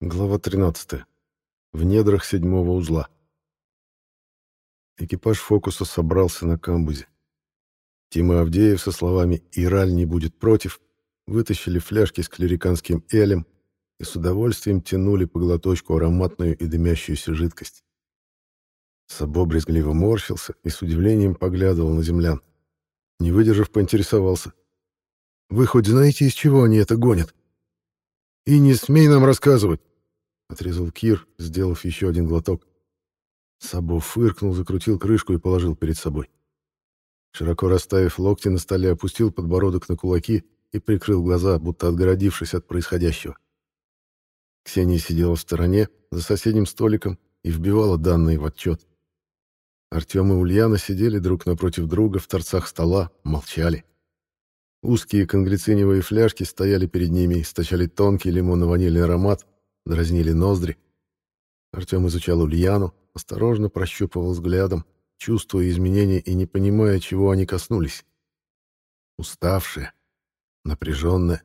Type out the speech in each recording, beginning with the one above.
Глава 13. В недрах седьмого узла. Экипаж «Фокуса» собрался на камбузе. Тима Авдеев со словами «Ираль не будет против» вытащили фляжки с клериканским элем и с удовольствием тянули по глоточку ароматную и дымящуюся жидкость. Сабо брезгливо морщился и с удивлением поглядывал на землян. Не выдержав, поинтересовался. «Вы хоть знаете, из чего они это гонят?» «И не смей нам рассказывать!» — отрезал Кир, сделав еще один глоток. Сабо фыркнул, закрутил крышку и положил перед собой. Широко расставив локти на столе, опустил подбородок на кулаки и прикрыл глаза, будто отгородившись от происходящего. Ксения сидела в стороне, за соседним столиком, и вбивала данные в отчет. Артем и Ульяна сидели друг напротив друга в торцах стола, молчали. Узкие конглициневые фляжки стояли перед ними, источали тонкий лимонно-ванильный аромат, дразнили ноздри. Артем изучал Ульяну, осторожно прощупывал взглядом, чувствуя изменения и не понимая, чего они коснулись. Уставшая, напряженная,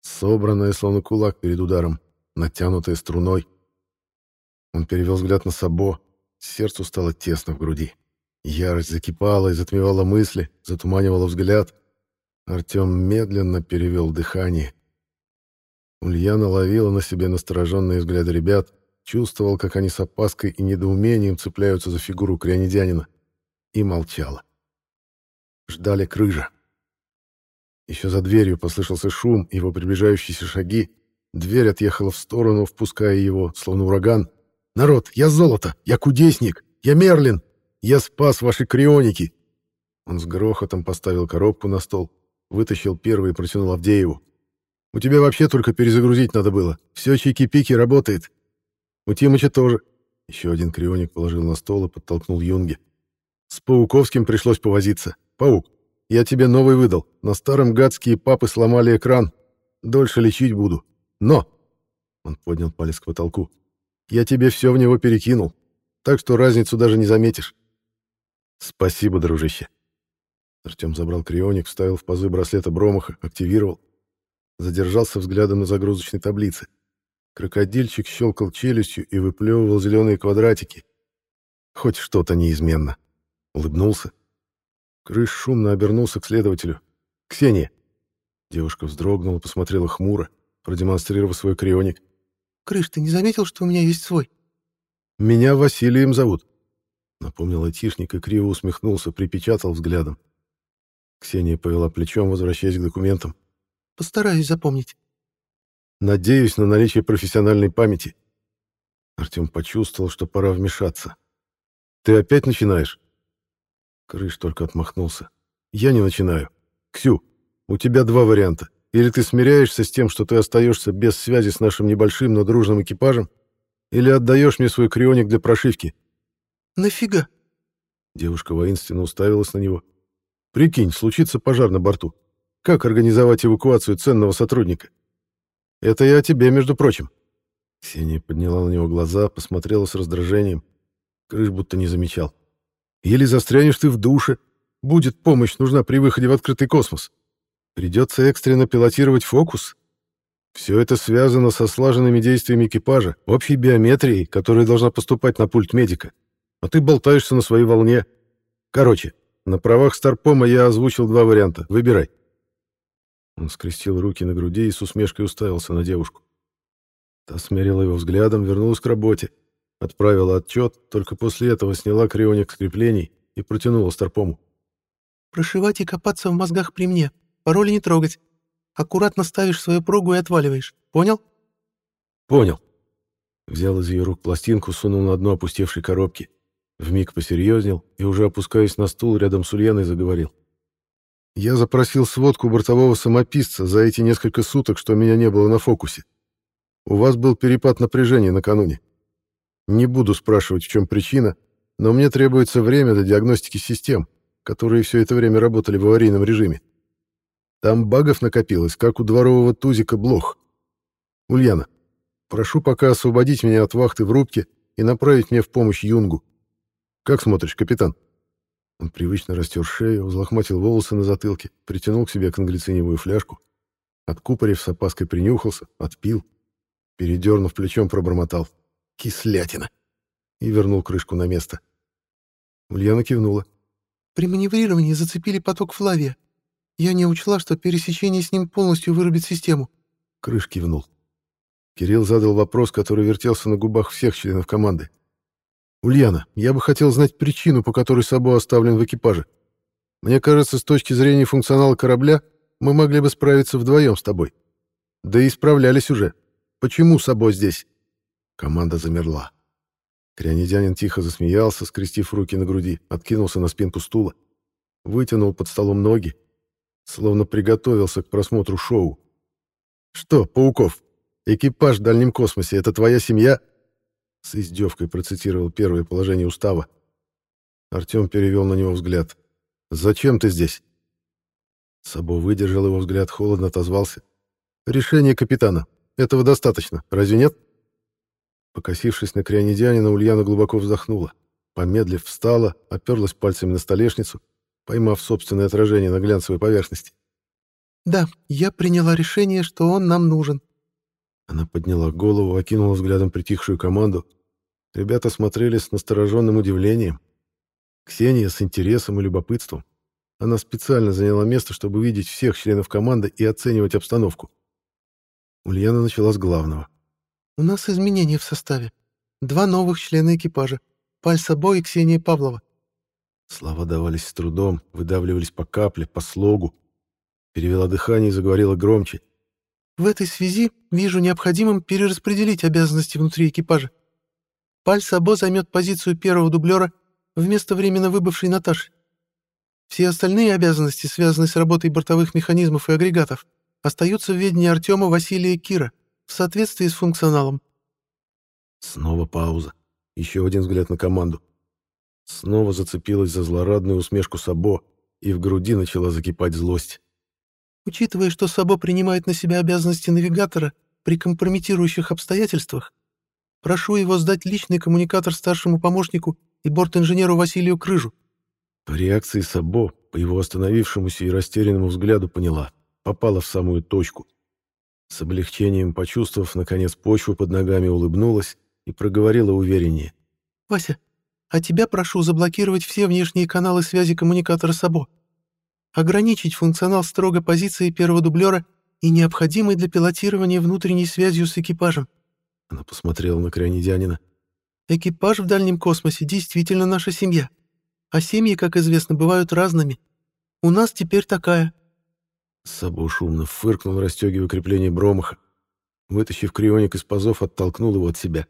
собранная, словно кулак перед ударом, натянутая струной. Он перевел взгляд на Сабо, сердцу стало тесно в груди. Ярость закипала и затмевала мысли, затуманивала взгляд — Артем медленно перевел дыхание. Ульяна ловила на себе настороженные взгляды ребят, чувствовал, как они с опаской и недоумением цепляются за фигуру крянедянина, и молчала. Ждали крыжа. Еще за дверью послышался шум, его приближающиеся шаги. Дверь отъехала в сторону, впуская его, словно ураган. «Народ, я золото! Я кудесник! Я Мерлин! Я спас ваши крионики!» Он с грохотом поставил коробку на стол, Вытащил первый и протянул Авдееву. «У тебя вообще только перезагрузить надо было. Все чики-пики работает. У Тимыча тоже». Еще один крионик положил на стол и подтолкнул Юнге. «С Пауковским пришлось повозиться. Паук, я тебе новый выдал. На старом гадские папы сломали экран. Дольше лечить буду. Но...» Он поднял палец к потолку. «Я тебе все в него перекинул, так что разницу даже не заметишь». «Спасибо, дружище», Артем забрал крионик, вставил в пазы браслета Бромаха, активировал. Задержался взглядом на загрузочной таблице. Крокодильчик щелкал челюстью и выплевывал зеленые квадратики. Хоть что-то неизменно. Улыбнулся. Крыш шумно обернулся к следователю. «Ксения!» Девушка вздрогнула, посмотрела хмуро, продемонстрировав свой крионик. «Крыш, ты не заметил, что у меня есть свой?» «Меня Василием зовут», — напомнил айтишник и криво усмехнулся, припечатал взглядом. Ксения повела плечом, возвращаясь к документам. «Постараюсь запомнить». «Надеюсь на наличие профессиональной памяти». Артем почувствовал, что пора вмешаться. «Ты опять начинаешь?» Крыш только отмахнулся. «Я не начинаю. Ксю, у тебя два варианта. Или ты смиряешься с тем, что ты остаешься без связи с нашим небольшим, но дружным экипажем, или отдаешь мне свой крионик для прошивки». «Нафига?» Девушка воинственно уставилась на него. Прикинь, случится пожар на борту. Как организовать эвакуацию ценного сотрудника? Это я о тебе, между прочим. Ксения подняла на него глаза, посмотрела с раздражением. Крыш будто не замечал. Или застрянешь ты в душе. Будет помощь нужна при выходе в открытый космос. Придется экстренно пилотировать фокус. Все это связано со слаженными действиями экипажа, общей биометрией, которая должна поступать на пульт медика. А ты болтаешься на своей волне. Короче, на правах Старпома я озвучил два варианта. Выбирай. Он скрестил руки на груди и с усмешкой уставился на девушку. Та смерила его взглядом, вернулась к работе. Отправила отчет, только после этого сняла крионик с креплений и протянула Старпому. «Прошивать и копаться в мозгах при мне. Пароли не трогать. Аккуратно ставишь свою прогу и отваливаешь. Понял?» «Понял». Взял из ее рук пластинку, сунул на дно опустевшей коробки. Вмиг посерьезнел и, уже опускаясь на стул рядом с Ульяной, заговорил. «Я запросил сводку бортового самописца за эти несколько суток, что меня не было на фокусе. У вас был перепад напряжения накануне. Не буду спрашивать, в чем причина, но мне требуется время для диагностики систем, которые все это время работали в аварийном режиме. Там багов накопилось, как у дворового тузика блох. Ульяна, прошу пока освободить меня от вахты в рубке и направить мне в помощь Юнгу. Как смотришь, капитан?» Он привычно растер шею, взлохматил волосы на затылке, притянул к себе конглициневую фляжку. Откупорив с опаской принюхался, отпил. Передернув плечом, пробормотал. «Кислятина!» И вернул крышку на место. Ульяна кивнула. «При маневрировании зацепили поток Флавия. Я не учла, что пересечение с ним полностью вырубит систему». Крыш кивнул. Кирилл задал вопрос, который вертелся на губах всех членов команды. «Ульяна, я бы хотел знать причину, по которой Сабо оставлен в экипаже. Мне кажется, с точки зрения функционала корабля, мы могли бы справиться вдвоем с тобой. Да и справлялись уже. Почему Сабо здесь?» Команда замерла. Крянедянин тихо засмеялся, скрестив руки на груди, откинулся на спинку стула, вытянул под столом ноги, словно приготовился к просмотру шоу. «Что, Пауков, экипаж в дальнем космосе — это твоя семья?» С издевкой процитировал первое положение устава. Артем перевел на него взгляд. «Зачем ты здесь?» Сабо выдержал его взгляд, холодно отозвался. «Решение капитана. Этого достаточно. Разве нет?» Покосившись на крионидянина, Ульяна глубоко вздохнула. Помедлив, встала, оперлась пальцами на столешницу, поймав собственное отражение на глянцевой поверхности. «Да, я приняла решение, что он нам нужен». Она подняла голову, окинула взглядом притихшую команду. Ребята смотрели с настороженным удивлением. Ксения с интересом и любопытством. Она специально заняла место, чтобы видеть всех членов команды и оценивать обстановку. Ульяна начала с главного. «У нас изменения в составе. Два новых члена экипажа. Паль Сабо и Ксения Павлова». Слова давались с трудом, выдавливались по капле, по слогу. Перевела дыхание и заговорила громче. «В этой связи вижу необходимым перераспределить обязанности внутри экипажа. Паль Сабо займет позицию первого дублера вместо временно выбывшей Наташи. Все остальные обязанности, связанные с работой бортовых механизмов и агрегатов, остаются в ведении Артема Василия Кира в соответствии с функционалом. Снова пауза. Еще один взгляд на команду. Снова зацепилась за злорадную усмешку Сабо, и в груди начала закипать злость. Учитывая, что Сабо принимает на себя обязанности навигатора при компрометирующих обстоятельствах, прошу его сдать личный коммуникатор старшему помощнику и борт-инженеру Василию Крыжу. По реакции Сабо, по его остановившемуся и растерянному взгляду поняла, попала в самую точку. С облегчением почувствовав, наконец, почву под ногами, улыбнулась и проговорила увереннее. «Вася, а тебя прошу заблокировать все внешние каналы связи коммуникатора САБО. Ограничить функционал строго позиции первого дублера и необходимой для пилотирования внутренней связью с экипажем». Она посмотрела на крионидянина. «Экипаж в дальнем космосе действительно наша семья. А семьи, как известно, бывают разными. У нас теперь такая». Сабо шумно фыркнул, расстегивая крепление бромаха. Вытащив крионик из пазов, оттолкнул его от себя.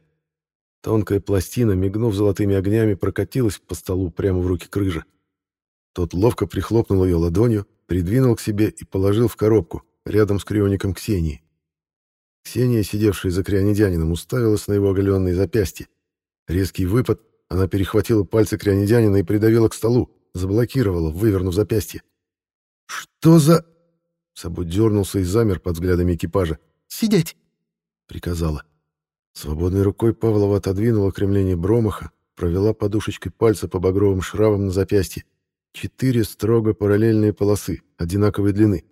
Тонкая пластина, мигнув золотыми огнями, прокатилась по столу прямо в руки крыжа. Тот ловко прихлопнул ее ладонью, придвинул к себе и положил в коробку, рядом с криоником Ксении. Ксения, сидевшая за крионидянином, уставилась на его оголенные запястья. Резкий выпад, она перехватила пальцы крионидянина и придавила к столу, заблокировала, вывернув запястье. «Что за...» Сабу дернулся и замер под взглядами экипажа. «Сидеть!» — приказала. Свободной рукой Павлова отодвинула кремление бромаха, провела подушечкой пальца по багровым шрамам на запястье. Четыре строго параллельные полосы, одинаковой длины.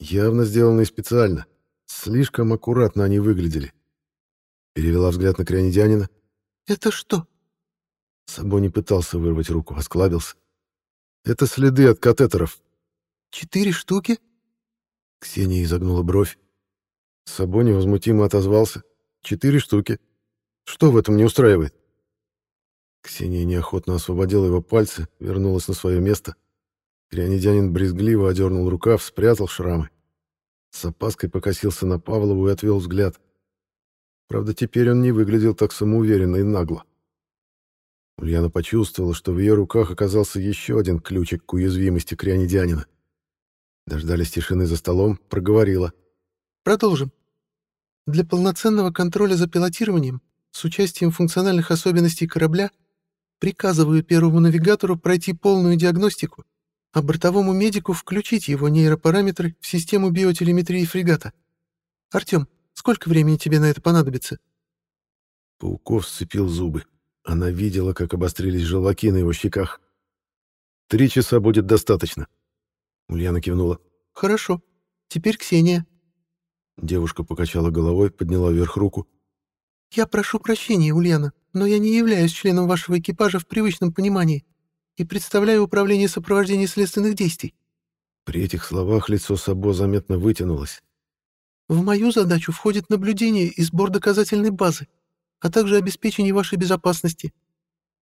Явно сделанные специально. Слишком аккуратно они выглядели. Перевела взгляд на крионидянина. «Это что?» Сабо не пытался вырвать руку, осклабился. «Это следы от катетеров». «Четыре штуки?» Ксения изогнула бровь. Сабо невозмутимо отозвался. «Четыре штуки. Что в этом не устраивает?» Ксения неохотно освободила его пальцы, вернулась на свое место. Крионидянин брезгливо одернул рукав, спрятал шрамы. С опаской покосился на Павлову и отвел взгляд. Правда, теперь он не выглядел так самоуверенно и нагло. Ульяна почувствовала, что в ее руках оказался еще один ключик к уязвимости крионидянина. Дождались тишины за столом, проговорила. «Продолжим. Для полноценного контроля за пилотированием с участием функциональных особенностей корабля приказываю первому навигатору пройти полную диагностику, а бортовому медику включить его нейропараметры в систему биотелеметрии фрегата. Артем, сколько времени тебе на это понадобится?» Пауков сцепил зубы. Она видела, как обострились желваки на его щеках. «Три часа будет достаточно», — Ульяна кивнула. «Хорошо. Теперь Ксения». Девушка покачала головой, подняла вверх руку. «Я прошу прощения, Ульяна, но я не являюсь членом вашего экипажа в привычном понимании и представляю управление сопровождения следственных действий». При этих словах лицо Сабо заметно вытянулось. «В мою задачу входит наблюдение и сбор доказательной базы, а также обеспечение вашей безопасности.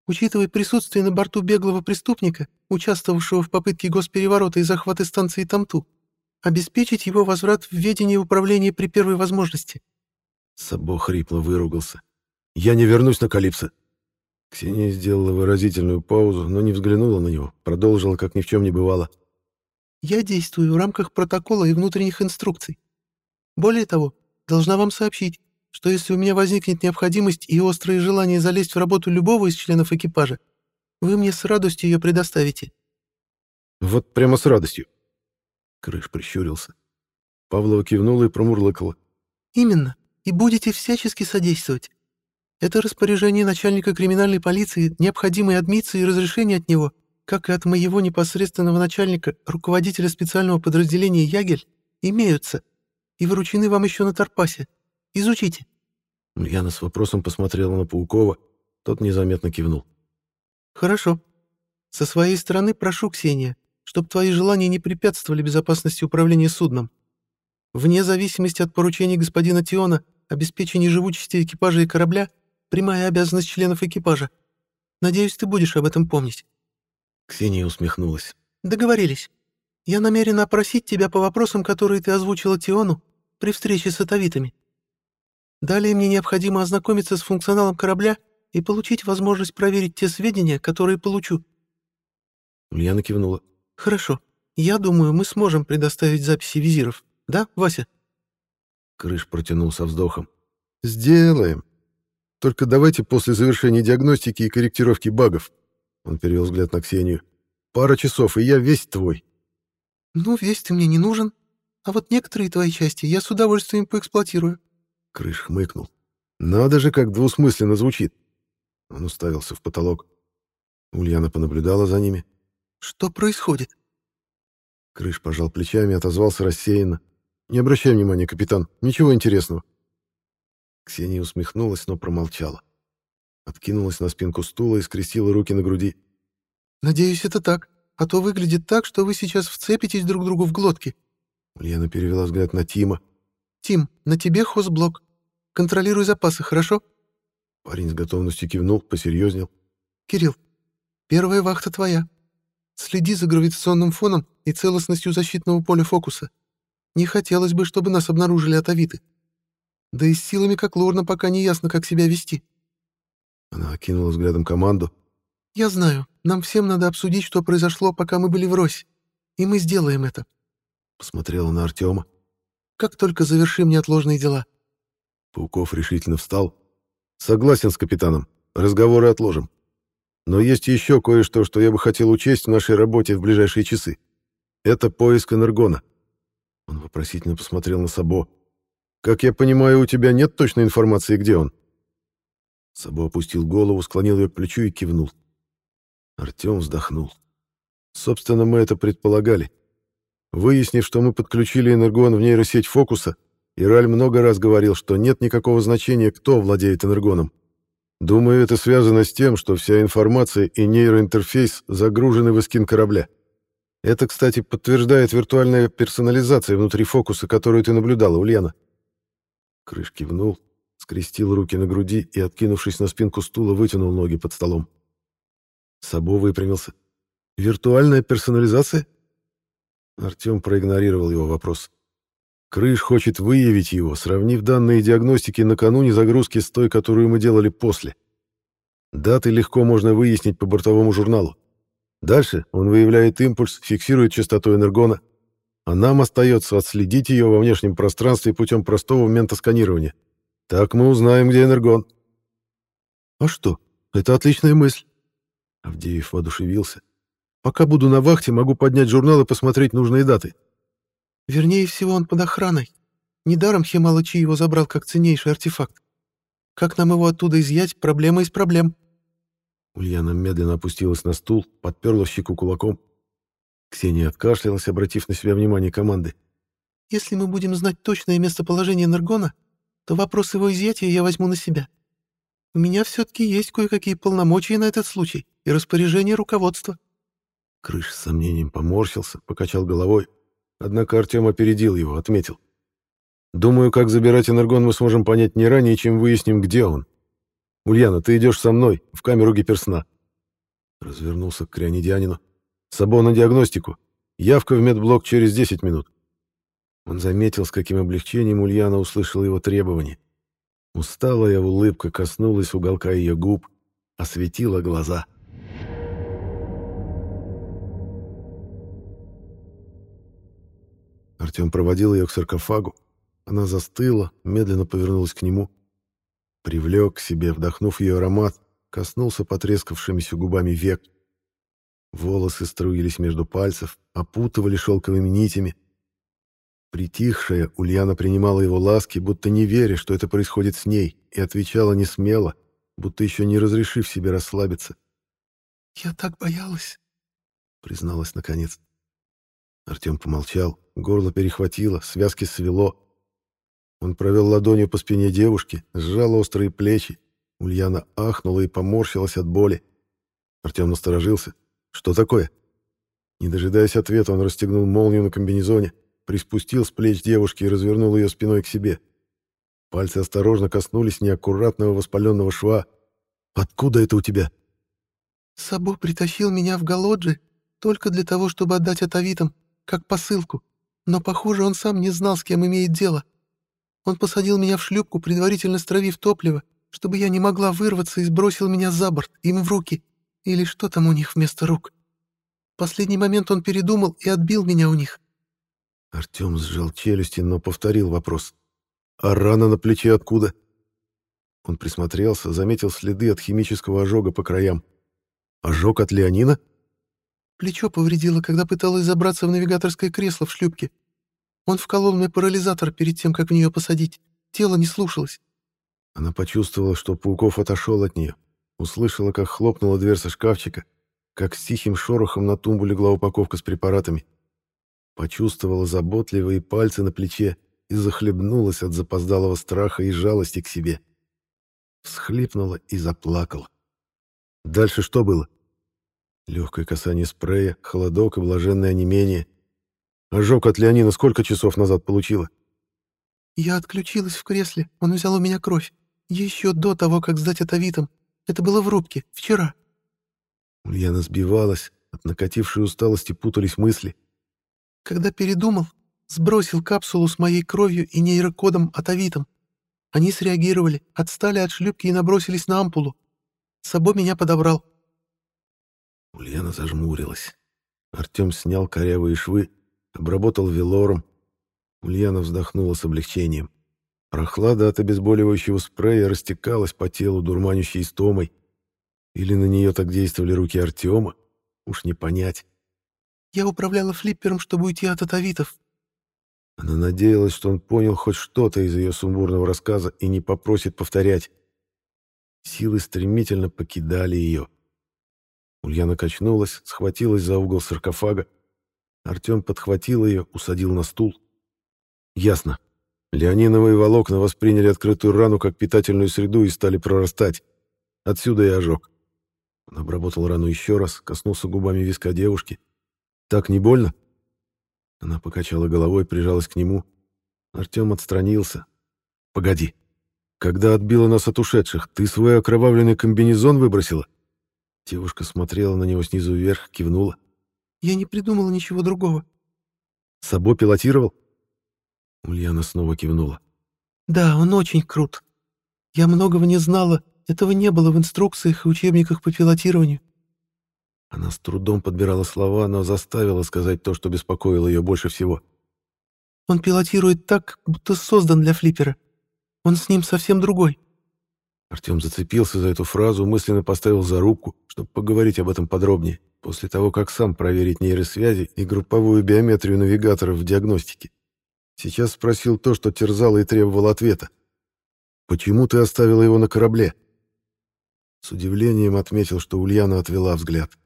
Учитывая присутствие на борту беглого преступника, участвовавшего в попытке госпереворота и захвата станции Тамту, обеспечить его возврат в ведение управления при первой возможности». Сабо хрипло выругался. «Я не вернусь на Калипсо!» Ксения сделала выразительную паузу, но не взглянула на него, продолжила, как ни в чем не бывало. «Я действую в рамках протокола и внутренних инструкций. Более того, должна вам сообщить, что если у меня возникнет необходимость и острое желание залезть в работу любого из членов экипажа, вы мне с радостью ее предоставите». «Вот прямо с радостью!» Крыш прищурился. Павлова кивнула и промурлыкала. «Именно и будете всячески содействовать. Это распоряжение начальника криминальной полиции, необходимые адмиции и разрешение от него, как и от моего непосредственного начальника, руководителя специального подразделения «Ягель», имеются и выручены вам еще на Тарпасе. Изучите». Ульяна с вопросом посмотрела на Паукова, тот незаметно кивнул. «Хорошо. Со своей стороны прошу, Ксения, чтобы твои желания не препятствовали безопасности управления судном. Вне зависимости от поручений господина Тиона обеспечение живучести экипажа и корабля — прямая обязанность членов экипажа. Надеюсь, ты будешь об этом помнить». Ксения усмехнулась. «Договорились. Я намерена опросить тебя по вопросам, которые ты озвучила Тиону при встрече с атовитами. Далее мне необходимо ознакомиться с функционалом корабля и получить возможность проверить те сведения, которые получу». Ульяна кивнула. «Хорошо. Я думаю, мы сможем предоставить записи визиров. Да, Вася?» Крыш протянул со вздохом. «Сделаем. Только давайте после завершения диагностики и корректировки багов». Он перевел взгляд на Ксению. «Пара часов, и я весь твой». «Ну, весь ты мне не нужен. А вот некоторые твои части я с удовольствием поэксплуатирую». Крыш хмыкнул. «Надо же, как двусмысленно звучит». Он уставился в потолок. Ульяна понаблюдала за ними. «Что происходит?» Крыш пожал плечами и отозвался рассеянно. «Не обращай внимания, капитан. Ничего интересного». Ксения усмехнулась, но промолчала. Откинулась на спинку стула и скрестила руки на груди. «Надеюсь, это так. А то выглядит так, что вы сейчас вцепитесь друг другу в глотки». Ульяна перевела взгляд на Тима. «Тим, на тебе хозблок. Контролируй запасы, хорошо?» Парень с готовностью кивнул, посерьезнел. «Кирилл, первая вахта твоя. Следи за гравитационным фоном и целостностью защитного поля фокуса. Не хотелось бы, чтобы нас обнаружили атовиты. Да и с силами как Лорна пока не ясно, как себя вести. Она окинула взглядом команду. «Я знаю. Нам всем надо обсудить, что произошло, пока мы были в Рось. И мы сделаем это». Посмотрела на Артема. «Как только завершим неотложные дела». Пауков решительно встал. «Согласен с капитаном. Разговоры отложим. Но есть еще кое-что, что я бы хотел учесть в нашей работе в ближайшие часы. Это поиск энергона». Он вопросительно посмотрел на Сабо. «Как я понимаю, у тебя нет точной информации, где он?» Сабо опустил голову, склонил ее к плечу и кивнул. Артем вздохнул. Собственно, мы это предполагали. Выяснив, что мы подключили энергон в нейросеть фокуса, Ираль много раз говорил, что нет никакого значения, кто владеет энергоном. Думаю, это связано с тем, что вся информация и нейроинтерфейс загружены в эскин корабля. Это, кстати, подтверждает виртуальная персонализация внутри фокуса, которую ты наблюдала, Ульяна. Крыш кивнул, скрестил руки на груди и, откинувшись на спинку стула, вытянул ноги под столом. Сабо выпрямился. «Виртуальная персонализация?» Артем проигнорировал его вопрос. Крыш хочет выявить его, сравнив данные диагностики накануне загрузки с той, которую мы делали после. Даты легко можно выяснить по бортовому журналу. Дальше он выявляет импульс, фиксирует частоту энергона, а нам остается отследить ее во внешнем пространстве путем простого ментосканирования. Так мы узнаем, где энергон. А что? Это отличная мысль. Авдеев воодушевился. Пока буду на вахте, могу поднять журнал и посмотреть нужные даты. Вернее всего, он под охраной. Недаром Хималачи его забрал как ценнейший артефакт. Как нам его оттуда изъять, проблема из проблем. Ульяна медленно опустилась на стул, подперла щеку кулаком. Ксения откашлялась, обратив на себя внимание команды. Если мы будем знать точное местоположение Нергона, то вопрос его изъятия я возьму на себя. У меня все-таки есть кое-какие полномочия на этот случай и распоряжение руководства». Крыш с сомнением поморщился, покачал головой. Однако Артем опередил его, отметил. «Думаю, как забирать энергон мы сможем понять не ранее, чем выясним, где он. Ульяна, ты идешь со мной в камеру гиперсна». Развернулся к крионидианину. «Сабо на диагностику. Явка в медблок через 10 минут». Он заметил, с каким облегчением Ульяна услышала его требование. Усталая улыбка коснулась уголка ее губ, осветила глаза. Артем проводил ее к саркофагу. Она застыла, медленно повернулась к нему. Привлек к себе, вдохнув ее аромат, коснулся потрескавшимися губами век. Волосы струились между пальцев, опутывали шелковыми нитями. Притихшая, Ульяна принимала его ласки, будто не веря, что это происходит с ней, и отвечала не смело, будто еще не разрешив себе расслабиться. «Я так боялась», — призналась наконец. Артем помолчал, горло перехватило, связки свело. Он провел ладонью по спине девушки, сжал острые плечи. Ульяна ахнула и поморщилась от боли. Артем насторожился. «Что такое?» Не дожидаясь ответа, он расстегнул молнию на комбинезоне, приспустил с плеч девушки и развернул ее спиной к себе. Пальцы осторожно коснулись неаккуратного воспаленного шва. «Откуда это у тебя?» «Сабо притащил меня в Галоджи только для того, чтобы отдать атавитам, как посылку, но, похоже, он сам не знал, с кем имеет дело. Он посадил меня в шлюпку, предварительно стравив топливо, чтобы я не могла вырваться и сбросил меня за борт, им в руки, или что там у них вместо рук. В последний момент он передумал и отбил меня у них. Артем сжал челюсти, но повторил вопрос. «А рана на плече откуда?» Он присмотрелся, заметил следы от химического ожога по краям. «Ожог от Леонина?» Плечо повредило, когда пыталась забраться в навигаторское кресло в шлюпке. Он вколол мне парализатор перед тем, как в нее посадить. Тело не слушалось. Она почувствовала, что Пауков отошел от нее. Услышала, как хлопнула дверца шкафчика, как с тихим шорохом на тумбу легла упаковка с препаратами. Почувствовала заботливые пальцы на плече и захлебнулась от запоздалого страха и жалости к себе. Всхлипнула и заплакала. Дальше что было? Легкое касание спрея, холодок и блаженное онемение. Ожог от Леонина сколько часов назад получила? Я отключилась в кресле, он взял у меня кровь. Еще до того, как сдать атовитам. Это было в рубке, вчера. Ульяна сбивалась, от накатившей усталости путались мысли. Когда передумал, сбросил капсулу с моей кровью и нейрокодом атовитом. Они среагировали, отстали от шлюпки и набросились на ампулу. Сабо меня подобрал. Ульяна зажмурилась. Артем снял корявые швы, обработал велором. Ульяна вздохнула с облегчением. Прохлада от обезболивающего спрея растекалась по телу дурманящей стомой. Или на нее так действовали руки Артема? Уж не понять. «Я управляла флиппером, чтобы уйти от атовитов». Она надеялась, что он понял хоть что-то из ее сумбурного рассказа и не попросит повторять. Силы стремительно покидали ее. Ульяна качнулась, схватилась за угол саркофага. Артем подхватил ее, усадил на стул. Ясно. Леониновые волокна восприняли открытую рану как питательную среду и стали прорастать. Отсюда и ожог. Он обработал рану еще раз, коснулся губами виска девушки. «Так не больно?» Она покачала головой, прижалась к нему. Артем отстранился. «Погоди. Когда отбила нас от ушедших, ты свой окровавленный комбинезон выбросила?» Девушка смотрела на него снизу вверх, кивнула. «Я не придумала ничего другого». «Сабо пилотировал?» Ульяна снова кивнула. «Да, он очень крут. Я многого не знала, этого не было в инструкциях и учебниках по пилотированию». Она с трудом подбирала слова, но заставила сказать то, что беспокоило ее больше всего. «Он пилотирует так, будто создан для флиппера. Он с ним совсем другой. Артем зацепился за эту фразу, мысленно поставил зарубку, чтобы поговорить об этом подробнее, после того, как сам проверить нейросвязи и групповую биометрию навигаторов в диагностике. Сейчас спросил то, что терзало и требовал ответа. «Почему ты оставила его на корабле?» С удивлением отметил, что Ульяна отвела взгляд.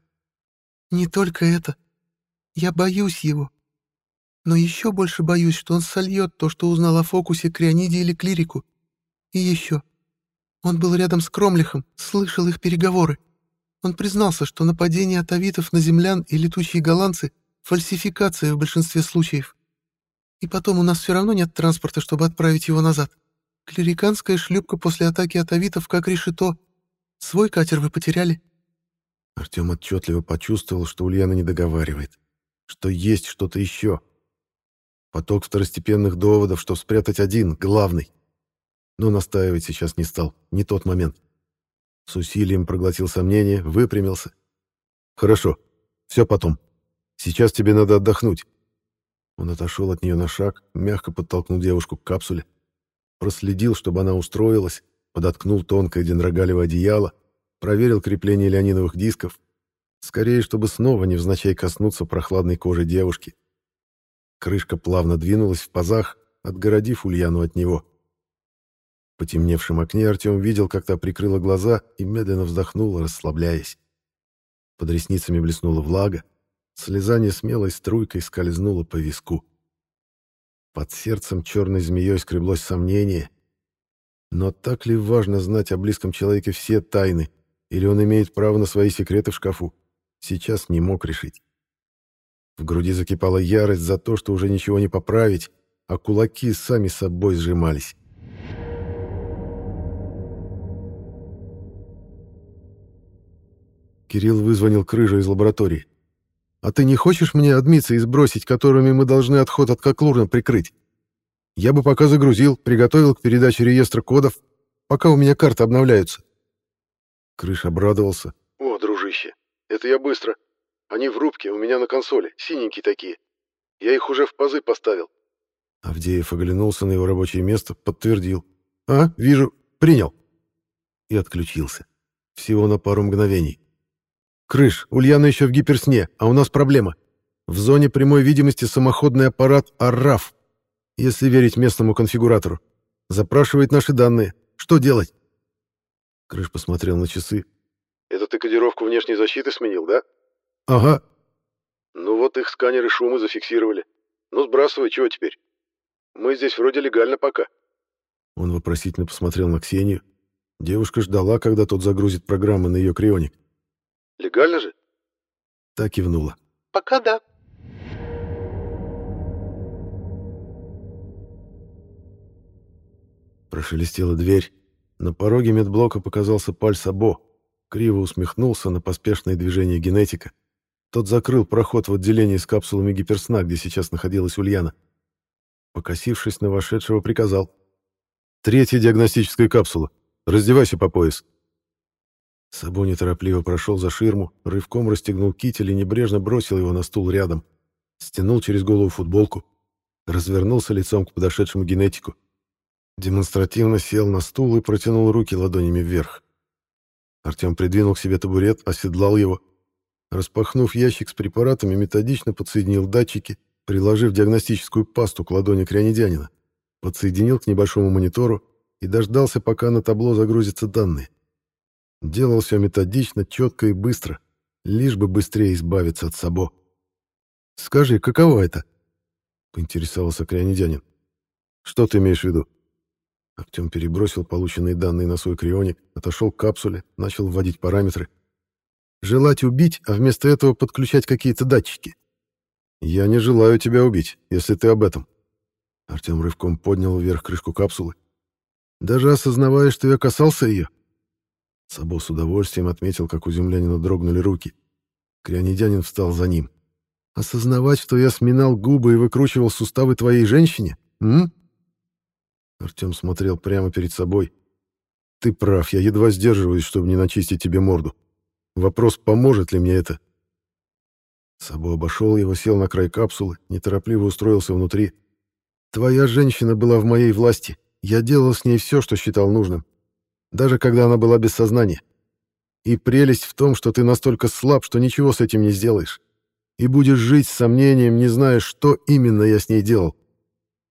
«Не только это. Я боюсь его. Но еще больше боюсь, что он сольет то, что узнал о фокусе, Криониде или Клирику. И еще. Он был рядом с Кромлихом, слышал их переговоры. Он признался, что нападение атовитов на землян и летучие голландцы — фальсификация в большинстве случаев. И потом у нас все равно нет транспорта, чтобы отправить его назад. Клериканская шлюпка после атаки атовитов как решето. Свой катер вы потеряли. Артем отчетливо почувствовал, что Ульяна не договаривает, что есть что-то еще. Поток второстепенных доводов, что спрятать один, главный. Но настаивать сейчас не стал, не тот момент. С усилием проглотил сомнение, выпрямился. «Хорошо, все потом. Сейчас тебе надо отдохнуть». Он отошел от нее на шаг, мягко подтолкнул девушку к капсуле, проследил, чтобы она устроилась, подоткнул тонкое дендрогалевое одеяло, проверил крепление леониновых дисков, скорее, чтобы снова невзначай коснуться прохладной кожи девушки. Крышка плавно двинулась в пазах, отгородив Ульяну от него. В потемневшем окне Артем видел, как та прикрыла глаза и медленно вздохнула, расслабляясь. Под ресницами блеснула влага, слезание смелой струйкой скользнуло по виску. Под сердцем черной змеей скреблось сомнение. Но так ли важно знать о близком человеке все тайны, или он имеет право на свои секреты в шкафу? Сейчас не мог решить. В груди закипала ярость за то, что уже ничего не поправить, а кулаки сами собой сжимались. Кирилл вызвонил крыжу из лаборатории. «А ты не хочешь мне адмиции сбросить, которыми мы должны отход от Коклурна прикрыть? Я бы пока загрузил, приготовил к передаче реестра кодов, пока у меня карты обновляются». Крыш обрадовался. «О, дружище, это я быстро. Они в рубке, у меня на консоли, синенькие такие. Я их уже в пазы поставил». Авдеев оглянулся на его рабочее место, подтвердил. «А, вижу, принял». И отключился. Всего на пару мгновений. «Крыш, Ульяна еще в гиперсне, а у нас проблема. В зоне прямой видимости самоходный аппарат «Арраф», если верить местному конфигуратору. Запрашивает наши данные. Что делать?» Крыш посмотрел на часы. «Это ты кодировку внешней защиты сменил, да?» «Ага». «Ну вот их сканеры шума зафиксировали. Ну сбрасывай, чего теперь? Мы здесь вроде легально пока». Он вопросительно посмотрел на Ксению. Девушка ждала, когда тот загрузит программы на ее крионик. Легально же?» Так кивнула. «Пока да». Прошелестела дверь. На пороге медблока показался пальц Або. Криво усмехнулся на поспешное движение генетика. Тот закрыл проход в отделении с капсулами гиперсна, где сейчас находилась Ульяна. Покосившись на вошедшего, приказал. «Третья диагностическая капсула. Раздевайся по пояс». Сабо неторопливо прошел за ширму, рывком расстегнул китель и небрежно бросил его на стул рядом. Стянул через голову футболку. Развернулся лицом к подошедшему генетику. Демонстративно сел на стул и протянул руки ладонями вверх. Артем придвинул к себе табурет, оседлал его. Распахнув ящик с препаратами, методично подсоединил датчики, приложив диагностическую пасту к ладони крянедянина. Подсоединил к небольшому монитору и дождался, пока на табло загрузятся данные. Делал все методично, четко и быстро, лишь бы быстрее избавиться от Сабо. «Скажи, каково это?» — поинтересовался крионидянин. «Что ты имеешь в виду?» Артем перебросил полученные данные на свой крионик, отошел к капсуле, начал вводить параметры. «Желать убить, а вместо этого подключать какие-то датчики». «Я не желаю тебя убить, если ты об этом». Артем рывком поднял вверх крышку капсулы. «Даже осознавая, что я касался ее, Сабо с удовольствием отметил, как у землянина дрогнули руки. Крионидянин встал за ним. «Осознавать, что я сминал губы и выкручивал суставы твоей женщине? М?» Артем смотрел прямо перед собой. «Ты прав, я едва сдерживаюсь, чтобы не начистить тебе морду. Вопрос, поможет ли мне это?» Сабо обошел его, сел на край капсулы, неторопливо устроился внутри. «Твоя женщина была в моей власти. Я делал с ней все, что считал нужным даже когда она была без сознания. И прелесть в том, что ты настолько слаб, что ничего с этим не сделаешь. И будешь жить с сомнением, не зная, что именно я с ней делал.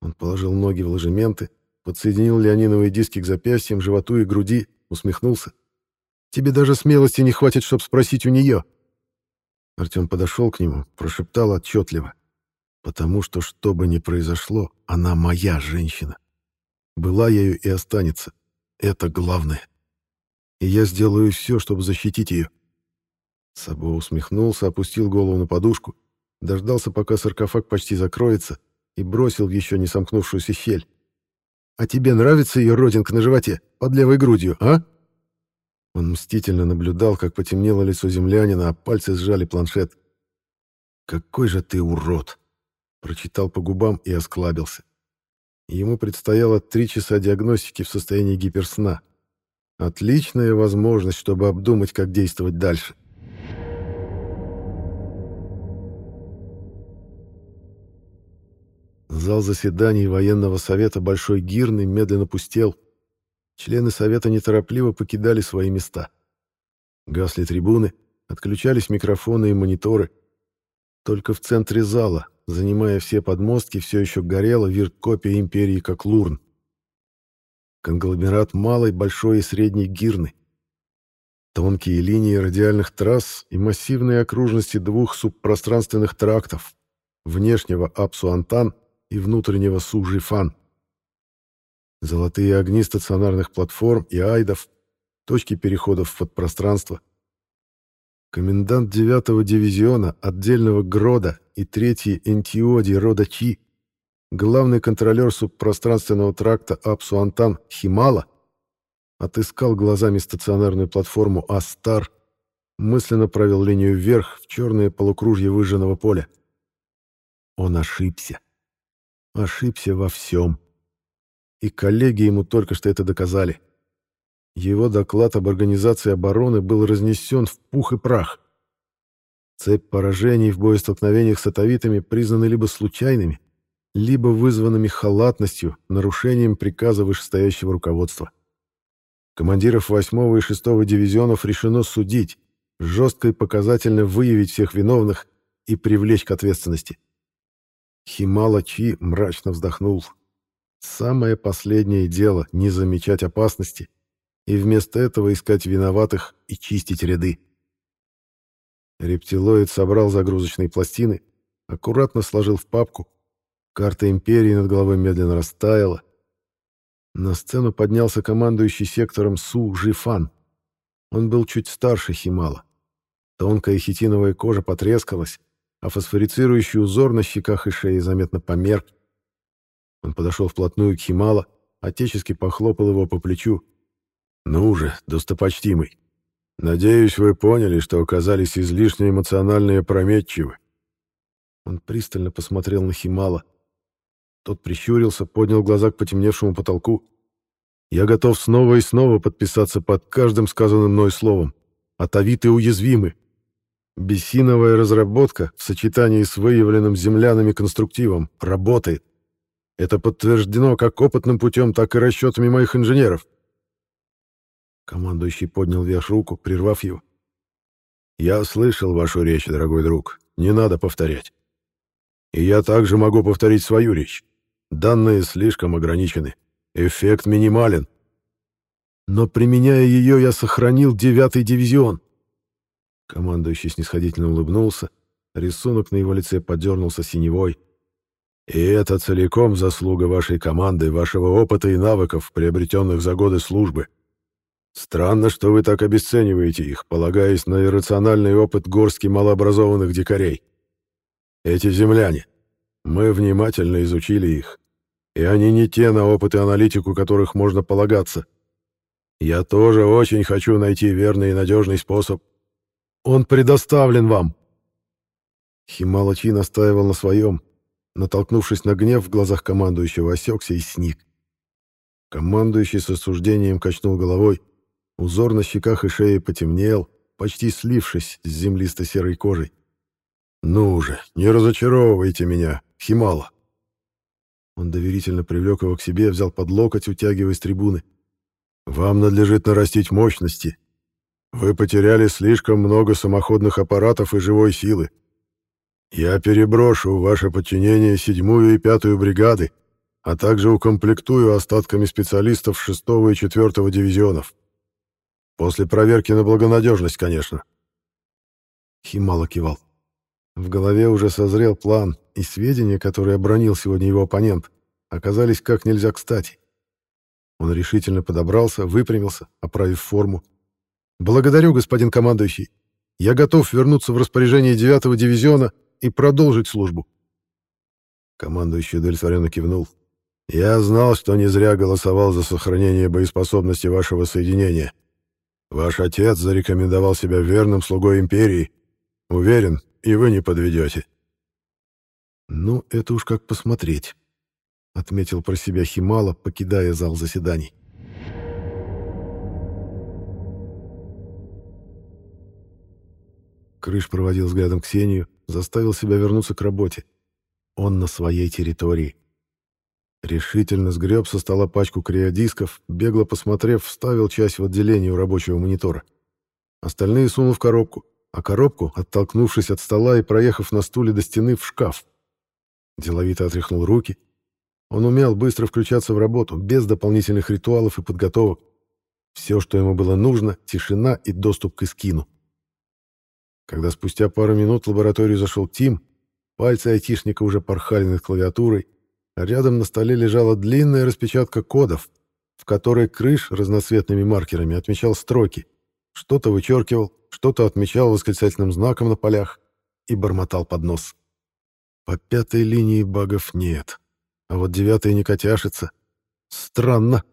Он положил ноги в ложементы, подсоединил леониновые диски к запястьям, животу и груди, усмехнулся. «Тебе даже смелости не хватит, чтобы спросить у нее». Артем подошел к нему, прошептал отчетливо. Потому что, что бы ни произошло, она моя женщина. Была ею и останется. Это главное. И я сделаю все, чтобы защитить ее. Сабо усмехнулся, опустил голову на подушку, дождался, пока саркофаг почти закроется, и бросил в еще не сомкнувшуюся щель. «А тебе нравится ее родинка на животе, под левой грудью, а?» Он мстительно наблюдал, как потемнело лицо землянина, а пальцы сжали планшет. «Какой же ты урод!» Прочитал по губам и осклабился. Ему предстояло три часа диагностики в состоянии гиперсна. Отличная возможность, чтобы обдумать, как действовать дальше. Зал заседаний военного совета Большой Гирны медленно пустел. Члены совета неторопливо покидали свои места. Гасли трибуны, отключались микрофоны и мониторы. Только в центре зала, занимая все подмостки, все еще горела вирт-копия империи как Лурн. Конгломерат малой, большой и средней Гирны. Тонкие линии радиальных трасс и массивные окружности двух субпространственных трактов, внешнего Апсуантан и внутреннего Сужифан. Золотые огни стационарных платформ и айдов, точки переходов в подпространство. Комендант 9-го дивизиона отдельного Грода и 3-й Энтиоди рода Чи, главный контролер субпространственного тракта Апсуантан Химала, отыскал глазами стационарную платформу Астар, мысленно провел линию вверх в черное полукружье выжженного поля. Он ошибся. Ошибся во всем. И коллеги ему только что это доказали. Его доклад об организации обороны был разнесен в пух и прах. Цепь поражений в боестолкновениях с атовитами признаны либо случайными, либо вызванными халатностью, нарушением приказа вышестоящего руководства. Командиров 8 и 6 дивизионов решено судить, жестко и показательно выявить всех виновных и привлечь к ответственности. Химала Чи мрачно вздохнул. Самое последнее дело — не замечать опасности и вместо этого искать виноватых и чистить ряды. Рептилоид собрал загрузочные пластины, аккуратно сложил в папку. Карта Империи над головой медленно растаяла. На сцену поднялся командующий сектором Су Жифан. Он был чуть старше Химала. Тонкая хитиновая кожа потрескалась, а фосфорицирующий узор на щеках и шее заметно померк. Он подошел вплотную к Химала, отечески похлопал его по плечу. «Ну же, достопочтимый, надеюсь, вы поняли, что оказались излишне эмоционально и опрометчивы». Он пристально посмотрел на Химала. Тот прищурился, поднял глаза к потемневшему потолку. «Я готов снова и снова подписаться под каждым сказанным мной словом. Атавиты уязвимы. Бессиновая разработка в сочетании с выявленным землянами конструктивом работает. Это подтверждено как опытным путем, так и расчетами моих инженеров. Командующий поднял вверх руку, прервав его. «Я слышал вашу речь, дорогой друг. Не надо повторять. И я также могу повторить свою речь. Данные слишком ограничены. Эффект минимален. Но применяя ее, я сохранил девятый дивизион. Командующий снисходительно улыбнулся. Рисунок на его лице подернулся синевой. «И это целиком заслуга вашей команды, вашего опыта и навыков, приобретенных за годы службы. Странно, что вы так обесцениваете их, полагаясь на иррациональный опыт горстки малообразованных дикарей. Эти земляне. Мы внимательно изучили их. И они не те, на опыт и аналитику которых можно полагаться. Я тоже очень хочу найти верный и надежный способ он предоставлен вам. Хималачи настаивал на своем. Натолкнувшись на гнев в глазах командующего, осекся и сник. Командующий с осуждением качнул головой. Узор на щеках и шее потемнел, почти слившись с землисто-серой кожей. «Ну же, не разочаровывайте меня, Химала!» Он доверительно привлек его к себе, взял под локоть, утягивая с трибуны. «Вам надлежит нарастить мощности, вы потеряли слишком много самоходных аппаратов и живой силы. Я переброшу ваше подчинение седьмую и пятую бригады, а также укомплектую остатками специалистов шестого и четвертого дивизионов. После проверки на благонадежность, конечно. Химала кивал. В голове уже созрел план, и сведения, которые обронил сегодня его оппонент, оказались как нельзя кстати. Он решительно подобрался, выпрямился, оправив форму. «Благодарю, господин командующий. Я готов вернуться в распоряжение 9-го дивизиона и продолжить службу». Командующий удовлетворенно кивнул. «Я знал, что не зря голосовал за сохранение боеспособности вашего соединения. Ваш отец зарекомендовал себя верным слугой империи. Уверен, и вы не подведете». «Ну, это уж как посмотреть», — отметил про себя Химала, покидая зал заседаний. Крыш проводил взглядом Ксению, заставил себя вернуться к работе. Он на своей территории. Решительно сгреб со стола пачку криодисков, бегло посмотрев, вставил часть в отделение у рабочего монитора. Остальные сунул в коробку, а коробку, оттолкнувшись от стола и проехав на стуле до стены, в шкаф. Деловито отряхнул руки. Он умел быстро включаться в работу, без дополнительных ритуалов и подготовок. Все, что ему было нужно — тишина и доступ к эскину. Когда спустя пару минут в лабораторию зашел Тим, пальцы айтишника уже порхали над клавиатурой, рядом на столе лежала длинная распечатка кодов, в которой Крыш разноцветными маркерами отмечал строки, что-то вычеркивал, что-то отмечал восклицательным знаком на полях и бормотал под нос. По пятой линии багов нет, а вот девятая не котяшится. Странно.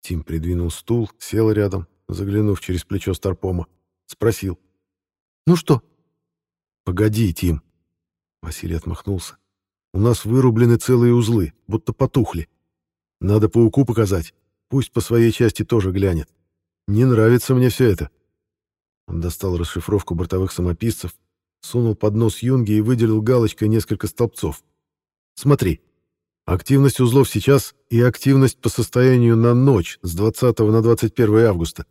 Тим придвинул стул, сел рядом, заглянув через плечо Старпома. Спросил. «Ну что?» «Погоди, Тим». Василий отмахнулся. «У нас вырублены целые узлы, будто потухли. Надо пауку показать. Пусть по своей части тоже глянет. Не нравится мне все это». Он достал расшифровку бортовых самописцев, сунул под нос Юнги и выделил галочкой несколько столбцов. «Смотри. Активность узлов сейчас и активность по состоянию на ночь с 20 на 21 августа».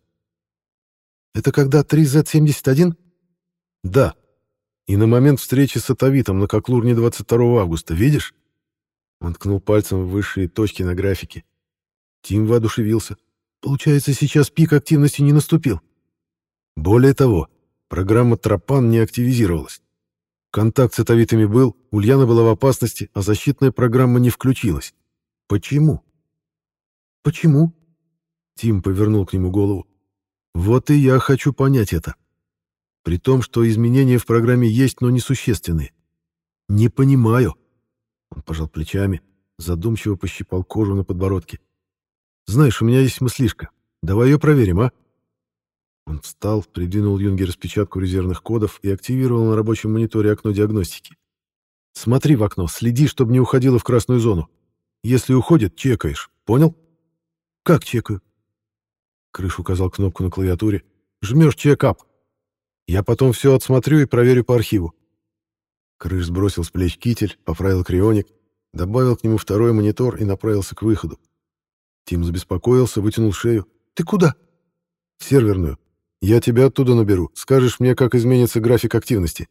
«Это когда 3Z71?» Да. И на момент встречи с Атавитом на Коклурне 22 августа, видишь? Он ткнул пальцем в высшие точки на графике. Тим воодушевился. Получается, сейчас пик активности не наступил. Более того, программа Тропан не активизировалась. Контакт с Атавитами был, Ульяна была в опасности, а защитная программа не включилась. Почему? Почему? Тим повернул к нему голову. Вот и я хочу понять это при том, что изменения в программе есть, но несущественные. Не понимаю. Он пожал плечами, задумчиво пощипал кожу на подбородке. Знаешь, у меня есть мыслишка. Давай ее проверим, а? Он встал, придвинул Юнге распечатку резервных кодов и активировал на рабочем мониторе окно диагностики. Смотри в окно, следи, чтобы не уходило в красную зону. Если уходит, чекаешь. Понял? Как чекаю? Крыш указал кнопку на клавиатуре. Жмешь чекап. Я потом все отсмотрю и проверю по архиву. Крыш сбросил с плеч китель, поправил крионик, добавил к нему второй монитор и направился к выходу. Тим забеспокоился, вытянул шею. «Ты куда?» «В серверную. Я тебя оттуда наберу. Скажешь мне, как изменится график активности».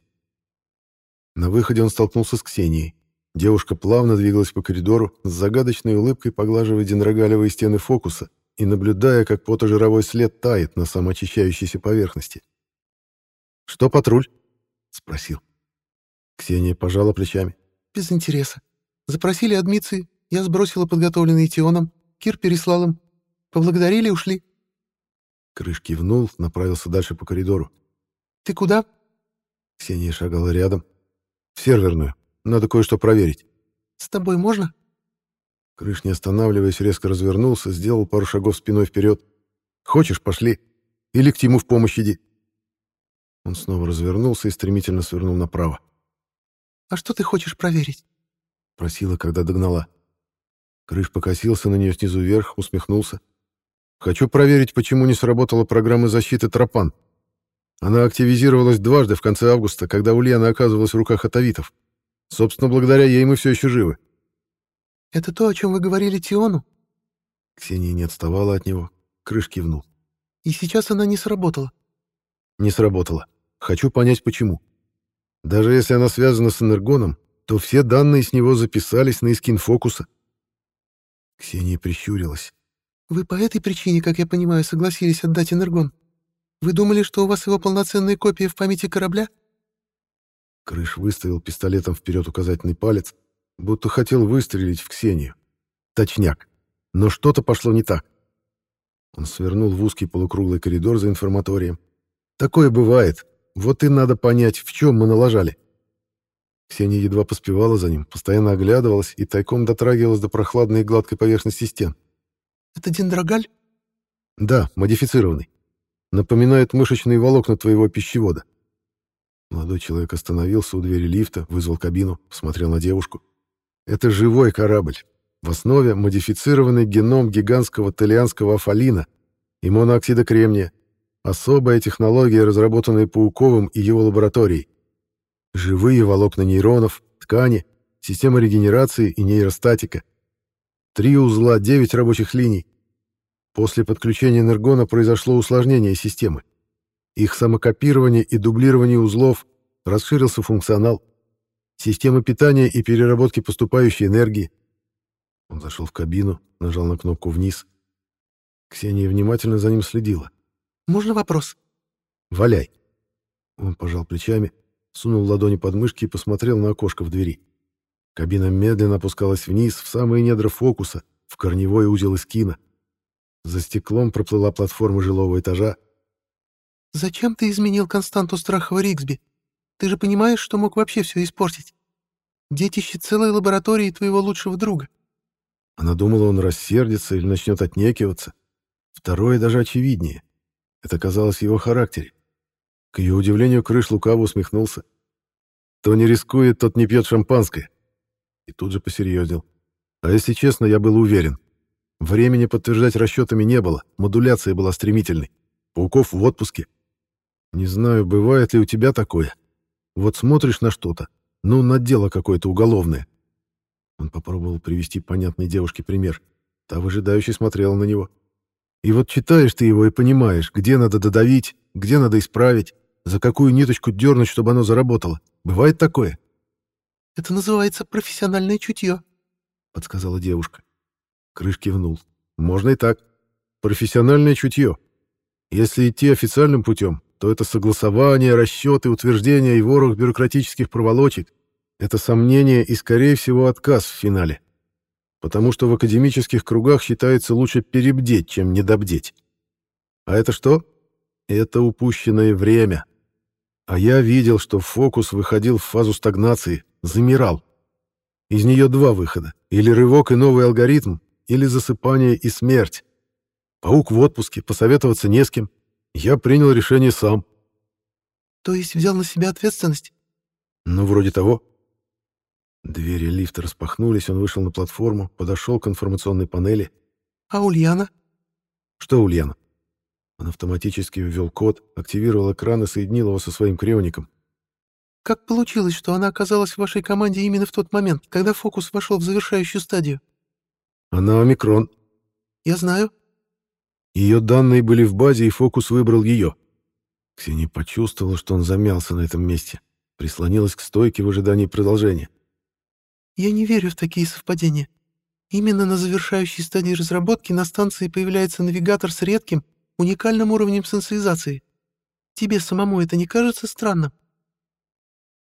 На выходе он столкнулся с Ксенией. Девушка плавно двигалась по коридору, с загадочной улыбкой поглаживая дендрогалевые стены фокуса и наблюдая, как потожировой след тает на самоочищающейся поверхности. «Что патруль?» — спросил. Ксения пожала плечами. «Без интереса. Запросили адмиции, я сбросила подготовленные Тионом, Кир переслал им. Поблагодарили, ушли». Крыш кивнул, направился дальше по коридору. «Ты куда?» Ксения шагала рядом. «В серверную. Надо кое-что проверить». «С тобой можно?» Крыш, не останавливаясь, резко развернулся, сделал пару шагов спиной вперед. «Хочешь, пошли. Или к Тиму в помощь иди». Он снова развернулся и стремительно свернул направо. «А что ты хочешь проверить?» — просила, когда догнала. Крыш покосился на нее снизу вверх, усмехнулся. «Хочу проверить, почему не сработала программа защиты Тропан. Она активизировалась дважды в конце августа, когда Ульяна оказывалась в руках атовитов. Собственно, благодаря ей мы все еще живы». «Это то, о чем вы говорили Тиону?» Ксения не отставала от него. Крыш кивнул. «И сейчас она не сработала?» «Не сработала. Хочу понять, почему. Даже если она связана с энергоном, то все данные с него записались на искин фокуса. Ксения прищурилась. «Вы по этой причине, как я понимаю, согласились отдать энергон? Вы думали, что у вас его полноценная копия в памяти корабля?» Крыш выставил пистолетом вперед указательный палец, будто хотел выстрелить в Ксению. Точняк. Но что-то пошло не так. Он свернул в узкий полукруглый коридор за информаторием. Такое бывает. Вот и надо понять, в чем мы налажали. Ксения едва поспевала за ним, постоянно оглядывалась и тайком дотрагивалась до прохладной и гладкой поверхности стен. «Это дендрогаль?» «Да, модифицированный. Напоминает мышечные волокна твоего пищевода». Молодой человек остановился у двери лифта, вызвал кабину, посмотрел на девушку. «Это живой корабль. В основе модифицированный геном гигантского талианского афалина и монооксида кремния. Особая технология, разработанная Пауковым и его лабораторией. Живые волокна нейронов, ткани, система регенерации и нейростатика. Три узла, девять рабочих линий. После подключения энергона произошло усложнение системы. Их самокопирование и дублирование узлов, расширился функционал. Система питания и переработки поступающей энергии. Он зашел в кабину, нажал на кнопку «Вниз». Ксения внимательно за ним следила. «Можно вопрос?» «Валяй». Он пожал плечами, сунул ладони под мышки и посмотрел на окошко в двери. Кабина медленно опускалась вниз, в самые недра фокуса, в корневой узел эскина. За стеклом проплыла платформа жилого этажа. «Зачем ты изменил константу страха в Риксби? Ты же понимаешь, что мог вообще все испортить? Детище целой лаборатории твоего лучшего друга». Она думала, он рассердится или начнет отнекиваться. Второе даже очевиднее. Это казалось его характере. К ее удивлению, Крыш лукаво усмехнулся. «Кто не рискует, тот не пьет шампанское». И тут же посерьезнел. «А если честно, я был уверен. Времени подтверждать расчетами не было, модуляция была стремительной. Пауков в отпуске. Не знаю, бывает ли у тебя такое. Вот смотришь на что-то, ну, на дело какое-то уголовное». Он попробовал привести понятной девушке пример. Та выжидающе смотрела на него. «И вот читаешь ты его и понимаешь, где надо додавить, где надо исправить, за какую ниточку дернуть, чтобы оно заработало? Бывает такое?» «Это называется профессиональное чутье», — подсказала девушка. Крыш кивнул. «Можно и так. Профессиональное чутье. Если идти официальным путем, то это согласование, расчеты, утверждения и ворох бюрократических проволочек. Это сомнение и, скорее всего, отказ в финале. Потому что в академических кругах считается лучше перебдеть, чем недобдеть. А это что? Это упущенное время. А я видел, что фокус выходил в фазу стагнации, замирал. Из нее два выхода. Или рывок и новый алгоритм, или засыпание и смерть. Паук в отпуске, посоветоваться не с кем. Я принял решение сам. То есть взял на себя ответственность? Ну, вроде того. Двери лифта распахнулись, он вышел на платформу, подошел к информационной панели. А Ульяна? Что Ульяна? Он автоматически ввел код, активировал экран и соединил его со своим криоником. «Как получилось, что она оказалась в вашей команде именно в тот момент, когда фокус вошел в завершающую стадию?» «Она омикрон». «Я знаю». Ее данные были в базе, и фокус выбрал ее. Ксения почувствовала, что он замялся на этом месте, прислонилась к стойке в ожидании продолжения. «Я не верю в такие совпадения. Именно на завершающей стадии разработки на станции появляется навигатор с редким, уникальным уровнем сенсоризации. Тебе самому это не кажется странным?»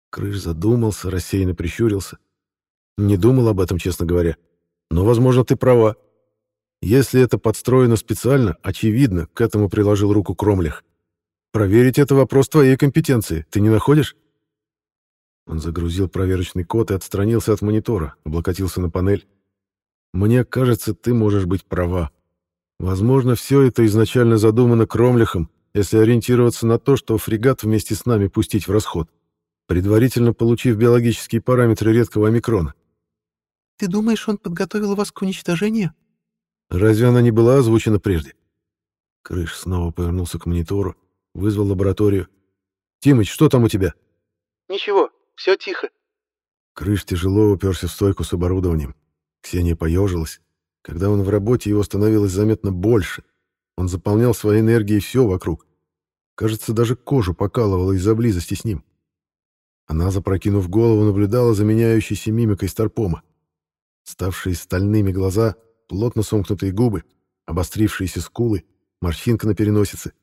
Крыш задумался, рассеянно прищурился. Не думал об этом, честно говоря. Но, возможно, ты права. Если это подстроено специально, очевидно, к этому приложил руку Кромлях. Проверить это вопрос твоей компетенции, ты не находишь? Он загрузил проверочный код и отстранился от монитора, облокотился на панель. Мне кажется, ты можешь быть права. Возможно, все это изначально задумано Кромлихом, если ориентироваться на то, что фрегат вместе с нами пустить в расход, предварительно получив биологические параметры редкого омикрона. «Ты думаешь, он подготовил вас к уничтожению?» «Разве она не была озвучена прежде?» Крыш снова повернулся к монитору, вызвал лабораторию. «Тимыч, что там у тебя?» «Ничего, все тихо». Крыш тяжело уперся в стойку с оборудованием. Ксения поежилась. Когда он в работе, его становилось заметно больше. Он заполнял своей энергией все вокруг. Кажется, даже кожу покалывало из-за близости с ним. Она, запрокинув голову, наблюдала за меняющейся мимикой Старпома. Ставшие стальными глаза, плотно сомкнутые губы, обострившиеся скулы, морщинка на переносице.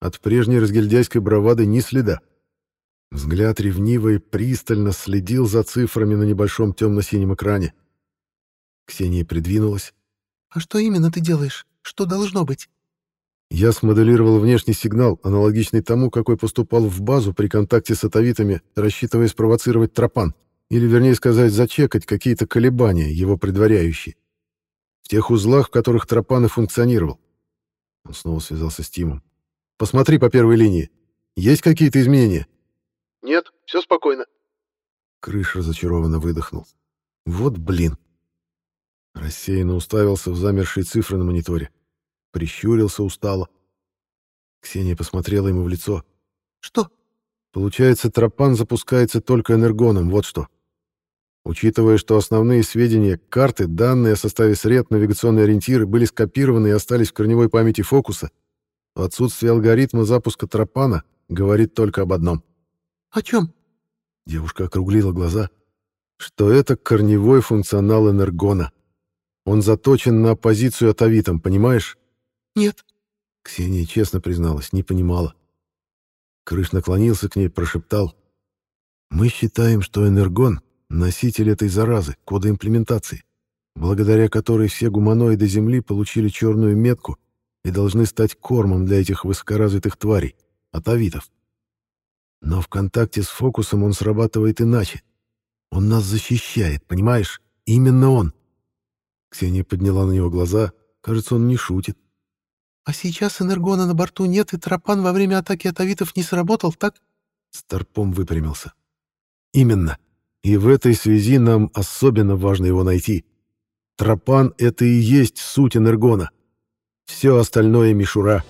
От прежней разгильдяйской бравады ни следа. Взгляд ревниво и пристально следил за цифрами на небольшом темно-синем экране. Ксения придвинулась. «А что именно ты делаешь? Что должно быть?» Я смоделировал внешний сигнал, аналогичный тому, какой поступал в базу при контакте с атовитами, рассчитывая спровоцировать тропан, или, вернее сказать, зачекать какие-то колебания, его предваряющие. В тех узлах, в которых тропан и функционировал. Он снова связался с Тимом. «Посмотри по первой линии. Есть какие-то изменения?» «Нет, все спокойно». Крыш разочарованно выдохнул. «Вот блин!» Рассеянно уставился в замершие цифры на мониторе прищурился устало. Ксения посмотрела ему в лицо. «Что?» «Получается, тропан запускается только энергоном, вот что. Учитывая, что основные сведения, карты, данные о составе сред, навигационные ориентиры были скопированы и остались в корневой памяти фокуса, то отсутствие алгоритма запуска тропана говорит только об одном». «О чем?» Девушка округлила глаза. «Что это корневой функционал энергона. Он заточен на оппозицию атовитам, понимаешь?» «Нет». Ксения честно призналась, не понимала. Крыш наклонился к ней, прошептал. «Мы считаем, что энергон — носитель этой заразы, кода имплементации, благодаря которой все гуманоиды Земли получили черную метку и должны стать кормом для этих высокоразвитых тварей, атовитов. Но в контакте с фокусом он срабатывает иначе. Он нас защищает, понимаешь? Именно он. Ксения подняла на него глаза. Кажется, он не шутит. «А сейчас энергона на борту нет, и тропан во время атаки атовитов не сработал, так?» Старпом выпрямился. «Именно. И в этой связи нам особенно важно его найти. Тропан — это и есть суть энергона. Все остальное — мишура».